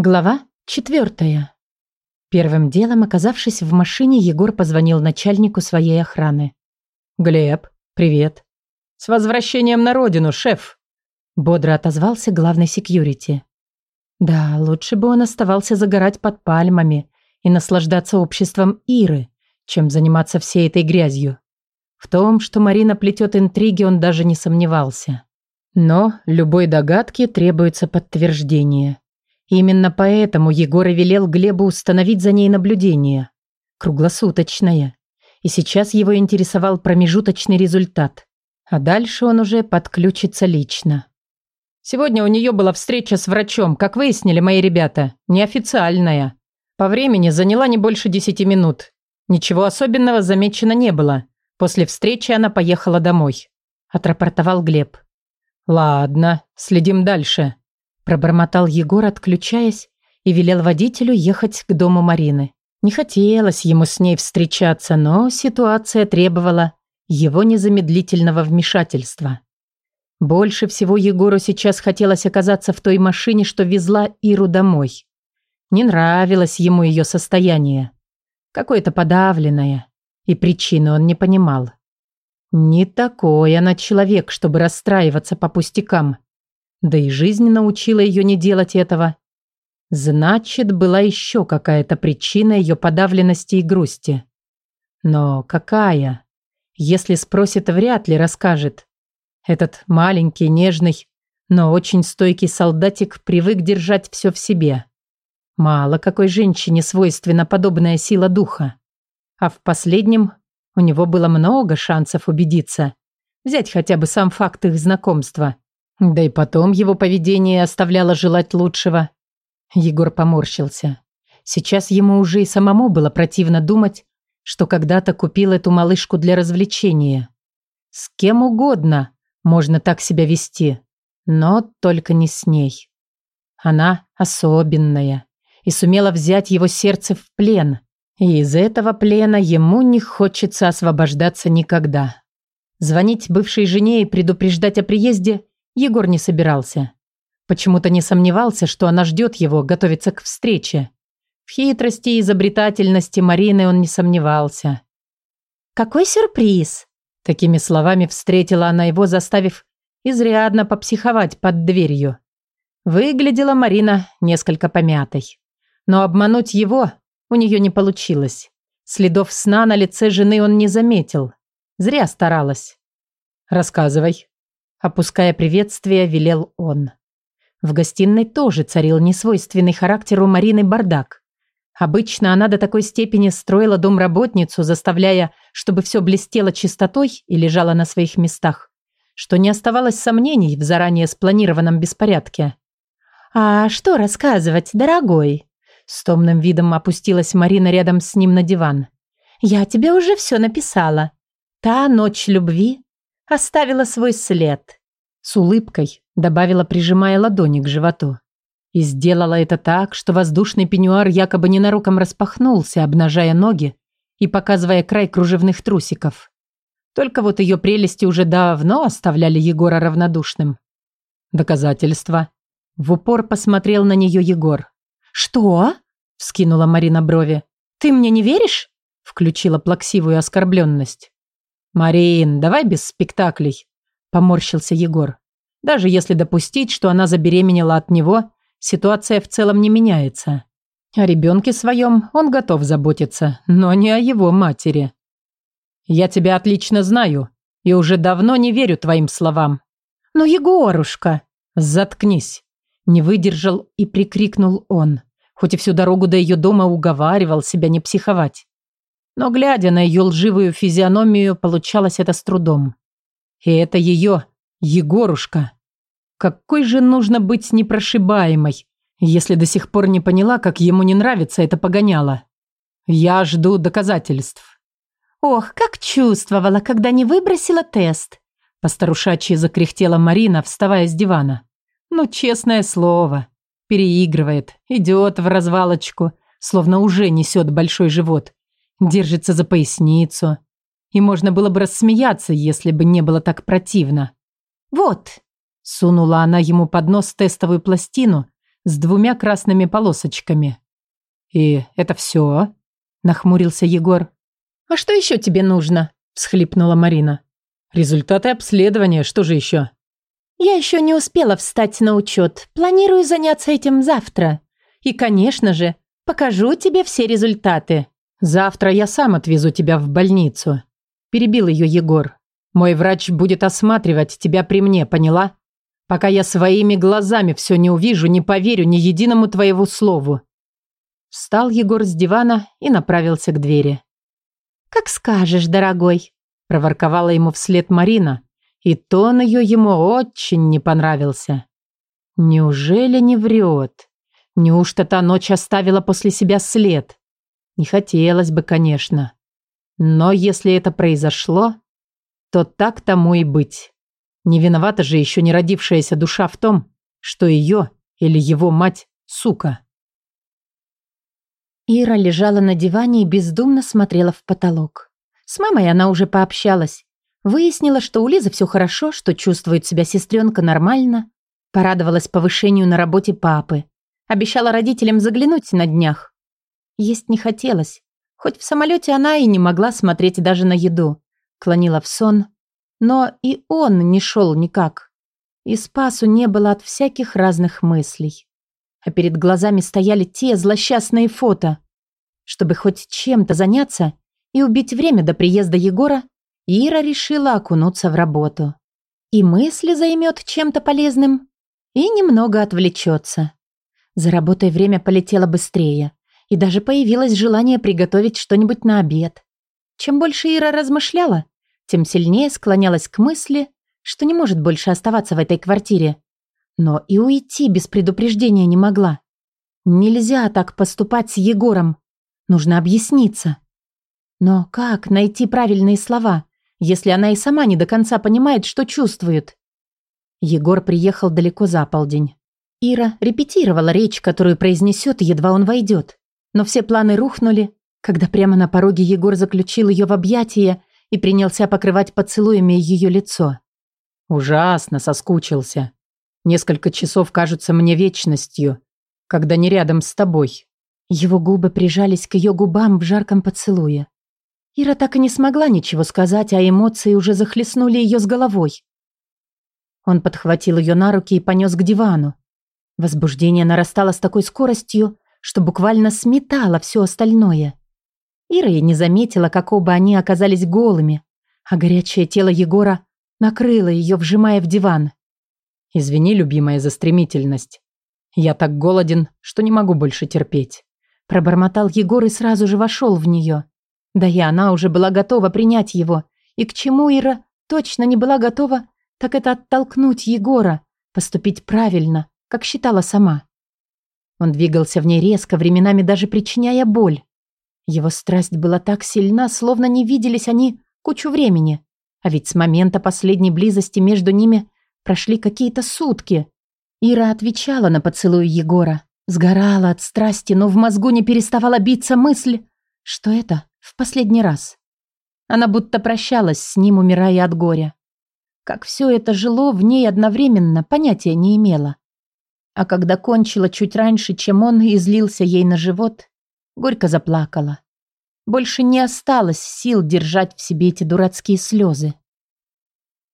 Глава четвертая. Первым делом, оказавшись в машине, Егор позвонил начальнику своей охраны. «Глеб, привет. С возвращением на родину, шеф!» Бодро отозвался главный секьюрити. Да, лучше бы он оставался загорать под пальмами и наслаждаться обществом Иры, чем заниматься всей этой грязью. В том, что Марина плетет интриги, он даже не сомневался. Но любой догадке требуется подтверждение. Именно поэтому Егор и велел Глебу установить за ней наблюдение. Круглосуточное. И сейчас его интересовал промежуточный результат. А дальше он уже подключится лично. Сегодня у нее была встреча с врачом, как выяснили мои ребята. Неофициальная. По времени заняла не больше десяти минут. Ничего особенного замечено не было. После встречи она поехала домой. Отрапортовал Глеб. «Ладно, следим дальше», Пробормотал Егор, отключаясь, и велел водителю ехать к дому Марины. Не хотелось ему с ней встречаться, но ситуация требовала его незамедлительного вмешательства. Больше всего Егору сейчас хотелось оказаться в той машине, что везла Иру домой. Не нравилось ему ее состояние. Какое-то подавленное. И причины он не понимал. Не такой она человек, чтобы расстраиваться по пустякам. Да и жизнь научила ее не делать этого. Значит, была еще какая-то причина ее подавленности и грусти. Но какая? Если спросит, вряд ли расскажет. Этот маленький, нежный, но очень стойкий солдатик привык держать все в себе. Мало какой женщине свойственна подобная сила духа. А в последнем у него было много шансов убедиться. Взять хотя бы сам факт их знакомства – да и потом его поведение оставляло желать лучшего. Егор поморщился. Сейчас ему уже и самому было противно думать, что когда-то купил эту малышку для развлечения. С кем угодно можно так себя вести, но только не с ней. Она особенная и сумела взять его сердце в плен, и из этого плена ему не хочется освобождаться никогда. Звонить бывшей жене и предупреждать о приезде Егор не собирался. Почему-то не сомневался, что она ждет его, готовится к встрече. В хитрости и изобретательности Марины он не сомневался. «Какой сюрприз!» Такими словами встретила она его, заставив изрядно попсиховать под дверью. Выглядела Марина несколько помятой. Но обмануть его у нее не получилось. Следов сна на лице жены он не заметил. Зря старалась. «Рассказывай», Опуская приветствие, велел он. В гостиной тоже царил несвойственный характеру Марины бардак. Обычно она до такой степени строила домработницу, заставляя, чтобы все блестело чистотой и лежало на своих местах, что не оставалось сомнений в заранее спланированном беспорядке. «А что рассказывать, дорогой?» С томным видом опустилась Марина рядом с ним на диван. «Я тебе уже все написала. Та ночь любви оставила свой след. С улыбкой добавила, прижимая ладони к животу. И сделала это так, что воздушный пеньюар якобы ненароком распахнулся, обнажая ноги и показывая край кружевных трусиков. Только вот ее прелести уже давно оставляли Егора равнодушным. Доказательства. В упор посмотрел на нее Егор. «Что?» – вскинула Марина брови. «Ты мне не веришь?» – включила плаксивую оскорбленность. «Марин, давай без спектаклей», – поморщился Егор. «Даже если допустить, что она забеременела от него, ситуация в целом не меняется. О ребенке своем он готов заботиться, но не о его матери. Я тебя отлично знаю и уже давно не верю твоим словам». «Ну, Егорушка!» «Заткнись!» – не выдержал и прикрикнул он, хоть и всю дорогу до ее дома уговаривал себя не психовать. Но, глядя на ее лживую физиономию, получалось это с трудом. И это ее, Егорушка. Какой же нужно быть непрошибаемой, если до сих пор не поняла, как ему не нравится это погоняло. Я жду доказательств. Ох, как чувствовала, когда не выбросила тест. Постарушачьи закряхтела Марина, вставая с дивана. Ну, честное слово. Переигрывает, идет в развалочку, словно уже несет большой живот. Держится за поясницу. И можно было бы рассмеяться, если бы не было так противно. «Вот!» – сунула она ему под нос тестовую пластину, с двумя красными полосочками. «И это все?» – нахмурился Егор. «А что еще тебе нужно?» – всхлипнула Марина. «Результаты обследования, что же еще?» «Я еще не успела встать на учет. Планирую заняться этим завтра. И, конечно же, покажу тебе все результаты». «Завтра я сам отвезу тебя в больницу», – перебил ее Егор. «Мой врач будет осматривать тебя при мне, поняла? Пока я своими глазами все не увижу, не поверю ни единому твоему слову». Встал Егор с дивана и направился к двери. «Как скажешь, дорогой», – проворковала ему вслед Марина, и тон ее ему очень не понравился. «Неужели не врет? Неужто та ночь оставила после себя след?» Не хотелось бы, конечно. Но если это произошло, то так тому и быть. Не виновата же еще не родившаяся душа в том, что ее или его мать – сука. Ира лежала на диване и бездумно смотрела в потолок. С мамой она уже пообщалась. Выяснила, что у Лизы все хорошо, что чувствует себя сестренка нормально. Порадовалась повышению на работе папы. Обещала родителям заглянуть на днях. Есть не хотелось. Хоть в самолете она и не могла смотреть даже на еду. Клонила в сон. Но и он не шел никак. И спасу не было от всяких разных мыслей. А перед глазами стояли те злосчастные фото. Чтобы хоть чем-то заняться и убить время до приезда Егора, Ира решила окунуться в работу. И мысли займет чем-то полезным, и немного отвлечется. За работой время полетело быстрее и даже появилось желание приготовить что-нибудь на обед. Чем больше Ира размышляла, тем сильнее склонялась к мысли, что не может больше оставаться в этой квартире. Но и уйти без предупреждения не могла. Нельзя так поступать с Егором. Нужно объясниться. Но как найти правильные слова, если она и сама не до конца понимает, что чувствует? Егор приехал далеко за полдень. Ира репетировала речь, которую произнесет, едва он войдет. Но все планы рухнули, когда прямо на пороге Егор заключил ее в объятия и принялся покрывать поцелуями ее лицо. Ужасно соскучился. Несколько часов кажутся мне вечностью, когда не рядом с тобой. Его губы прижались к ее губам в жарком поцелуе. Ира так и не смогла ничего сказать, а эмоции уже захлестнули ее с головой. Он подхватил ее на руки и понес к дивану. Возбуждение нарастало с такой скоростью, что буквально сметало все остальное. Ира и не заметила, как оба они оказались голыми, а горячее тело Егора накрыло ее, вжимая в диван. «Извини, любимая, за стремительность. Я так голоден, что не могу больше терпеть». Пробормотал Егор и сразу же вошел в нее. Да и она уже была готова принять его. И к чему Ира точно не была готова, так это оттолкнуть Егора, поступить правильно, как считала сама. Он двигался в ней резко, временами даже причиняя боль. Его страсть была так сильна, словно не виделись они кучу времени. А ведь с момента последней близости между ними прошли какие-то сутки. Ира отвечала на поцелуй Егора. Сгорала от страсти, но в мозгу не переставала биться мысль, что это в последний раз. Она будто прощалась с ним, умирая от горя. Как все это жило в ней одновременно, понятия не имела. А когда кончила чуть раньше, чем он излился ей на живот, горько заплакала. Больше не осталось сил держать в себе эти дурацкие слезы.